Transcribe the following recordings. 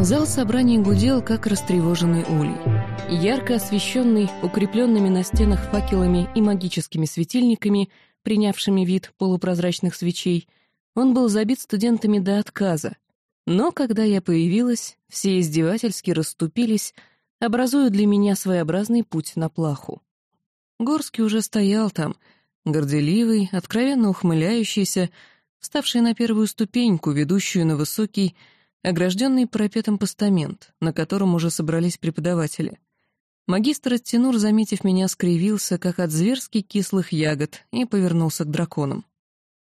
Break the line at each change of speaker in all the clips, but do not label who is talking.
Зал собраний гудел, как растревоженный улей. Ярко освещенный, укрепленными на стенах факелами и магическими светильниками, принявшими вид полупрозрачных свечей, он был забит студентами до отказа. Но когда я появилась, все издевательски расступились, образуя для меня своеобразный путь на плаху. Горский уже стоял там, горделивый, откровенно ухмыляющийся, вставший на первую ступеньку, ведущую на высокий, огражденный парапетом постамент, на котором уже собрались преподаватели. Магистр Аттенур, заметив меня, скривился, как от зверски кислых ягод, и повернулся к драконам.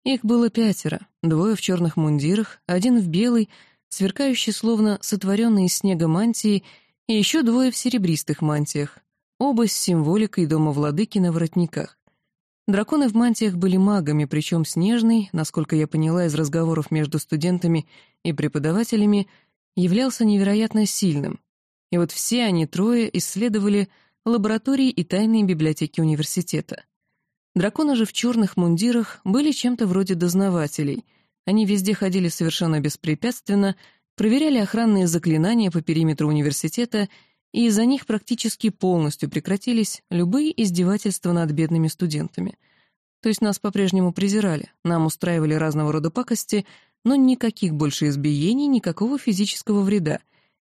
Их было пятеро, двое в черных мундирах, один в белой, сверкающий словно сотворенный из снега мантии, и еще двое в серебристых мантиях, оба с символикой дома владыки на воротниках. Драконы в мантиях были магами, причем Снежный, насколько я поняла из разговоров между студентами и преподавателями, являлся невероятно сильным. И вот все они трое исследовали лаборатории и тайные библиотеки университета. Драконы же в черных мундирах были чем-то вроде дознавателей. Они везде ходили совершенно беспрепятственно, проверяли охранные заклинания по периметру университета и из-за них практически полностью прекратились любые издевательства над бедными студентами. То есть нас по-прежнему презирали, нам устраивали разного рода пакости, но никаких больше избиений, никакого физического вреда,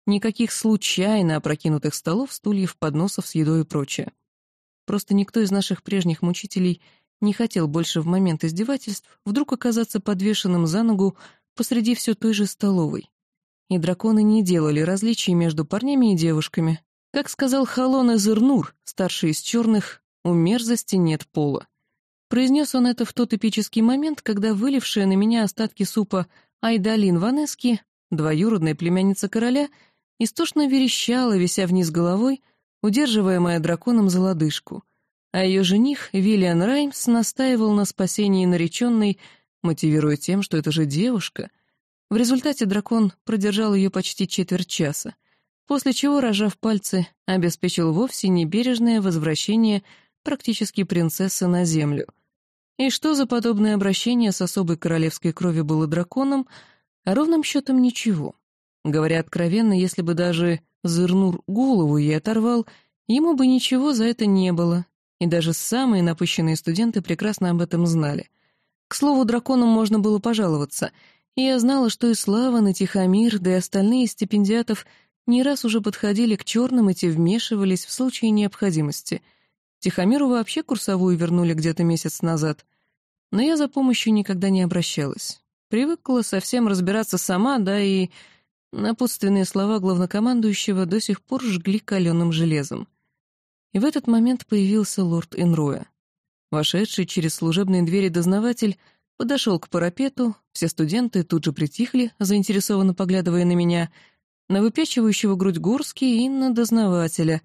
никаких случайно опрокинутых столов, стульев, подносов с едой и прочее. Просто никто из наших прежних мучителей не хотел больше в момент издевательств вдруг оказаться подвешенным за ногу посреди все той же столовой, и драконы не делали различий между парнями и девушками. Как сказал Халон Эзернур, старший из черных, у мерзости нет пола. Произнес он это в тот эпический момент, когда вылившая на меня остатки супа Айдалин Ванески, двоюродная племянница короля, истошно верещала, вися вниз головой, удерживаемая драконом за лодыжку, а ее жених, Виллиан Раймс, настаивал на спасении нареченной, мотивируя тем, что это же девушка — в результате дракон продержал ее почти четверть часа, после чего, рожав пальцы, обеспечил вовсе небережное возвращение практически принцессы на землю. И что за подобное обращение с особой королевской крови было драконом, а ровным счетом ничего. Говоря откровенно, если бы даже Зырнур голову ей оторвал, ему бы ничего за это не было, и даже самые напыщенные студенты прекрасно об этом знали. К слову, драконам можно было пожаловаться — и я знала, что и Слава, и Тихомир, да и остальные стипендиатов не раз уже подходили к черным, и те вмешивались в случае необходимости. Тихомиру вообще курсовую вернули где-то месяц назад. Но я за помощью никогда не обращалась. Привыкла совсем разбираться сама, да и... Напутственные слова главнокомандующего до сих пор жгли каленым железом. И в этот момент появился лорд Энроя. Вошедший через служебные двери дознаватель подошел к парапету, все студенты тут же притихли, заинтересованно поглядывая на меня, на выпячивающего грудь Горский и на дознавателя.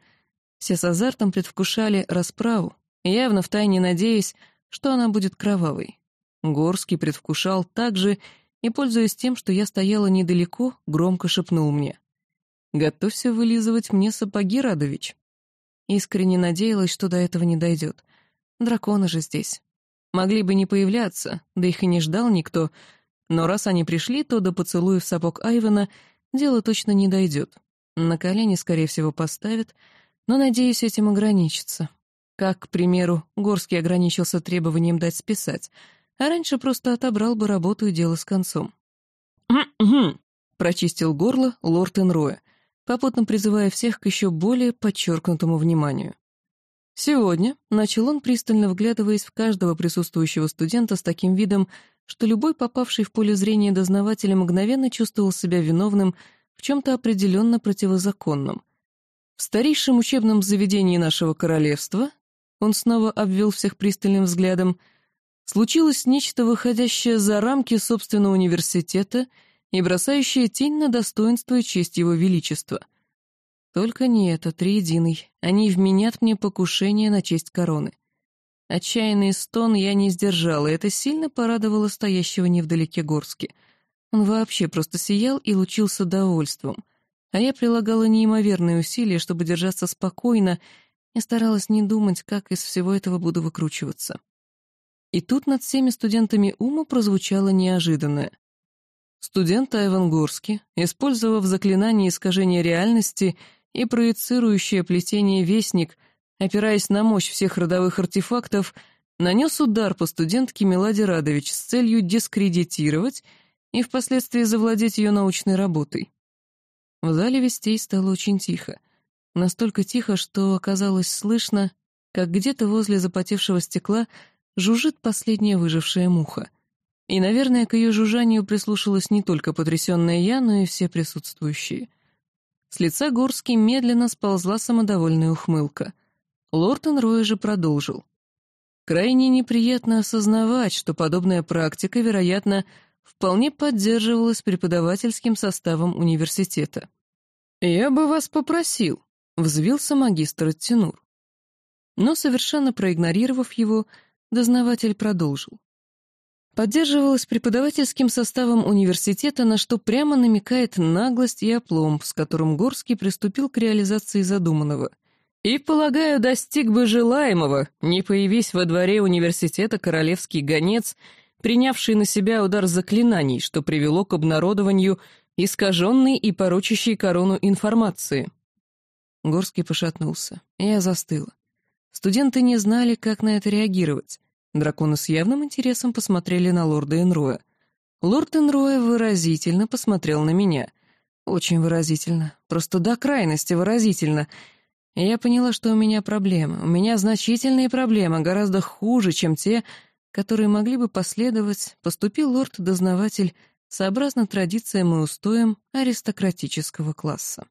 Все с азартом предвкушали расправу, явно втайне надеясь, что она будет кровавой. Горский предвкушал также и, пользуясь тем, что я стояла недалеко, громко шепнул мне. «Готовься вылизывать мне сапоги, Радович». Искренне надеялась, что до этого не дойдет. Драконы же здесь. Могли бы не появляться, да их и не ждал никто, но раз они пришли, то до поцелуев сапог Айвана дело точно не дойдет. На колени, скорее всего, поставят, но, надеюсь, этим ограничится. Как, к примеру, Горский ограничился требованием дать списать, а раньше просто отобрал бы работу и дело с концом. прочистил горло лорд Энроя, попутно призывая всех к еще более подчеркнутому вниманию. Сегодня, начал он, пристально вглядываясь в каждого присутствующего студента с таким видом, что любой попавший в поле зрения дознавателя мгновенно чувствовал себя виновным в чем-то определенно противозаконном. В старейшем учебном заведении нашего королевства, он снова обвел всех пристальным взглядом, случилось нечто, выходящее за рамки собственного университета и бросающее тень на достоинство и честь его величества. Только не это, триединый. Они вменят мне покушение на честь короны. Отчаянный стон я не сдержала, и это сильно порадовало стоящего невдалеке Горски. Он вообще просто сиял и лучился довольством. А я прилагала неимоверные усилия, чтобы держаться спокойно, и старалась не думать, как из всего этого буду выкручиваться. И тут над всеми студентами ума прозвучало неожиданное. Студент Айван Горский, использовав заклинание искажения реальности и проецирующее плетение «Вестник», опираясь на мощь всех родовых артефактов, нанес удар по студентке Меладе Радович с целью дискредитировать и впоследствии завладеть ее научной работой. В зале вестей стало очень тихо. Настолько тихо, что оказалось слышно, как где-то возле запотевшего стекла жужжит последняя выжившая муха — и, наверное, к ее жужжанию прислушалась не только потрясенная я, но и все присутствующие. С лица Горски медленно сползла самодовольная ухмылка. Лортон Роя же продолжил. Крайне неприятно осознавать, что подобная практика, вероятно, вполне поддерживалась преподавательским составом университета. «Я бы вас попросил», — взвился магистр Оттенур. Но, совершенно проигнорировав его, дознаватель продолжил поддерживалась преподавательским составом университета, на что прямо намекает наглость и опломб, с которым Горский приступил к реализации задуманного. И, полагаю, достиг бы желаемого, не появись во дворе университета королевский гонец, принявший на себя удар заклинаний, что привело к обнародованию искаженной и порочащей корону информации. Горский пошатнулся. Я застыла. Студенты не знали, как на это реагировать. Драконы с явным интересом посмотрели на лорда Энроя. Лорд Энроя выразительно посмотрел на меня. Очень выразительно. Просто до крайности выразительно. Я поняла, что у меня проблемы. У меня значительные проблемы, гораздо хуже, чем те, которые могли бы последовать, поступил лорд-дознаватель сообразно традициям и устоям аристократического класса.